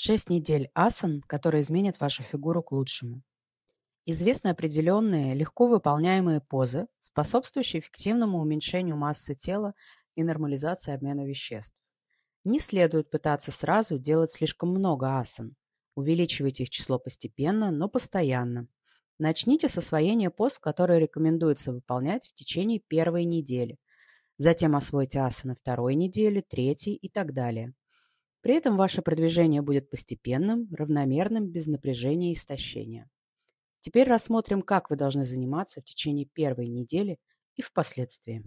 6 недель асан, которые изменят вашу фигуру к лучшему. Известны определенные, легко выполняемые позы, способствующие эффективному уменьшению массы тела и нормализации обмена веществ. Не следует пытаться сразу делать слишком много асан. Увеличивайте их число постепенно, но постоянно. Начните с освоения поз, которые рекомендуется выполнять в течение первой недели. Затем освойте асаны второй недели, третьей и так далее. При этом ваше продвижение будет постепенным, равномерным, без напряжения и истощения. Теперь рассмотрим, как вы должны заниматься в течение первой недели и впоследствии.